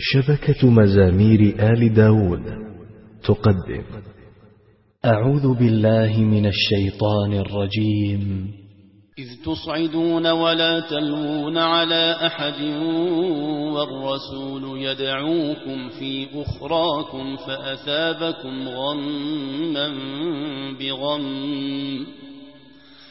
شبكة مزامير آل داود تقدم. أعوذ بالله من الشيطان الرجيم. إذ تصعدون ولا تلوون على أحد والرسول يدعوكم في أخراكم فأثابكم غما بغم.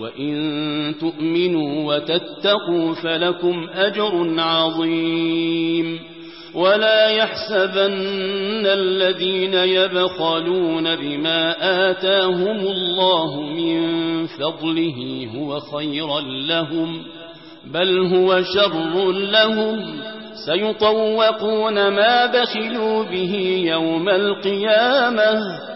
وَإِن تُؤْمِنُوا وَتَتَّقُوا فَلَكُمْ أَجْرٌ عَظِيمٌ وَلَا يَحْسَبَنَّ الَّذِينَ يَبْخَلُونَ بِمَا آتَاهُمُ اللَّهُ مِنْ فَضْلِهِ هُوَ خَيْرًا لَهُمْ بَلْ هُوَ شَرٌّ لَهُمْ سَيُطَوَّقُونَ مَا بَخِلُوا بِهِ يَوْمَ الْقِيَامَةِ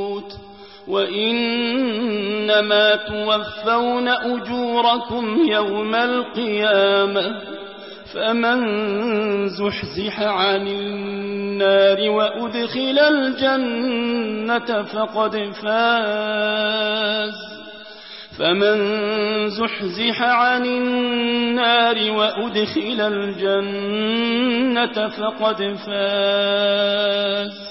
وإنما توفون أجوركم يوم القيامة فمن زحزح عن النار وأدخل الجنة فقد فاز فمن زحزح عن النار وأدخل الجنة فقد فاز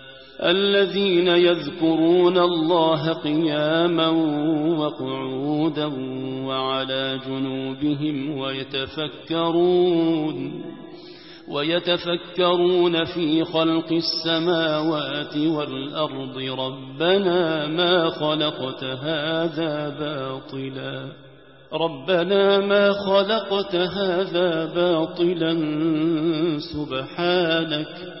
الذين يذكرون الله قياما وقعودا وعلى جنوبهم ويتفكرون ويتفكرون في خلق السماوات والأرض ربنا ما خلقت هذا باطلا ربنا ما خلقت هذا باطلا سبحانك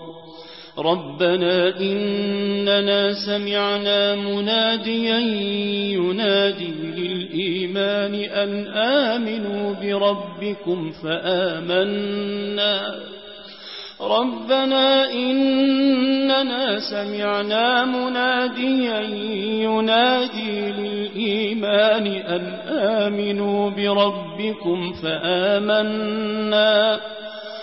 ربنا إننا سمعنا مناديا ينادي للإيمان أن آمنوا بربكم فآمنا ربنا إننا سمعنا مناديا ينادي للإيمان أن آمنوا بربكم فآمنا